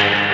Bye.